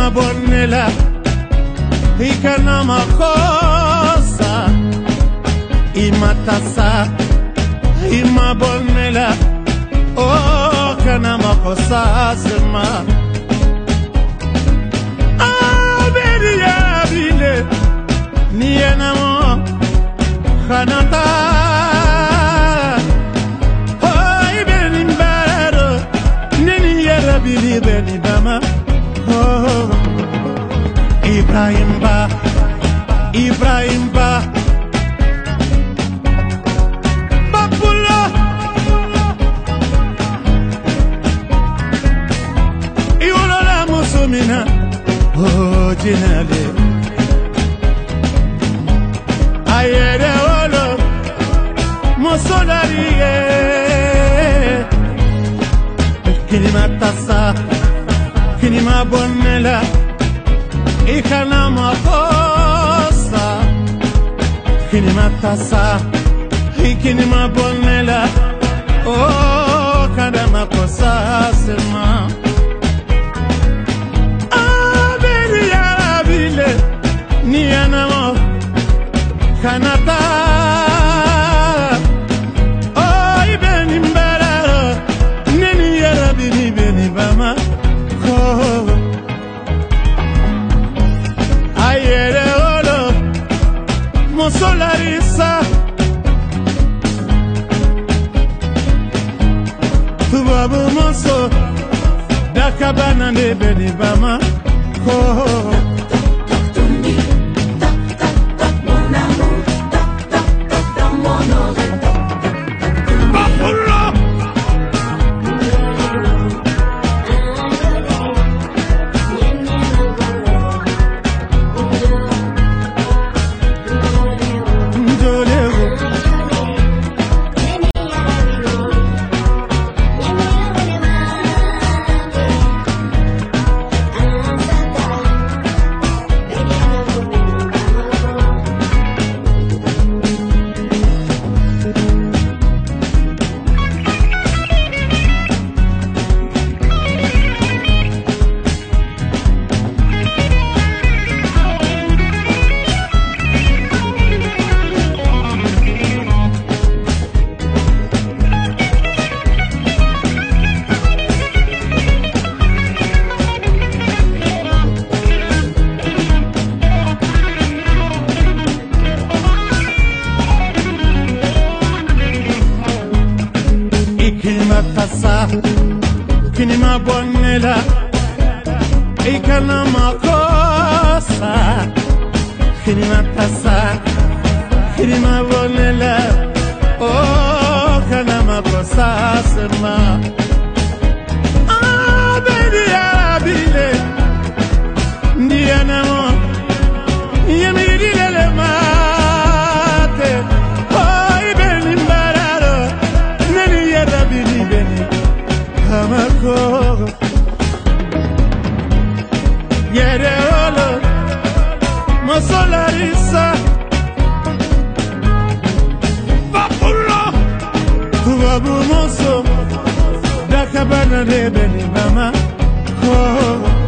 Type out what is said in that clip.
mabonela ikana makosa imatasa imabonela oh kana makosa sema İbrahim Ba. İbrahim Ba. Babula Yola musumina. Oh cinali Ayere oğlum Musulariye Kelime η καναμαθώστα Κίνημα τάσα, η κίνημα πονέλα Ο καναμαθώστα σε μας tasa kinima bonnela ikana makosa kinima tasa kinima bonnela oh kana makosa sema abedi masolarisa bapulo tubabumoso dakabana debeni mama oh.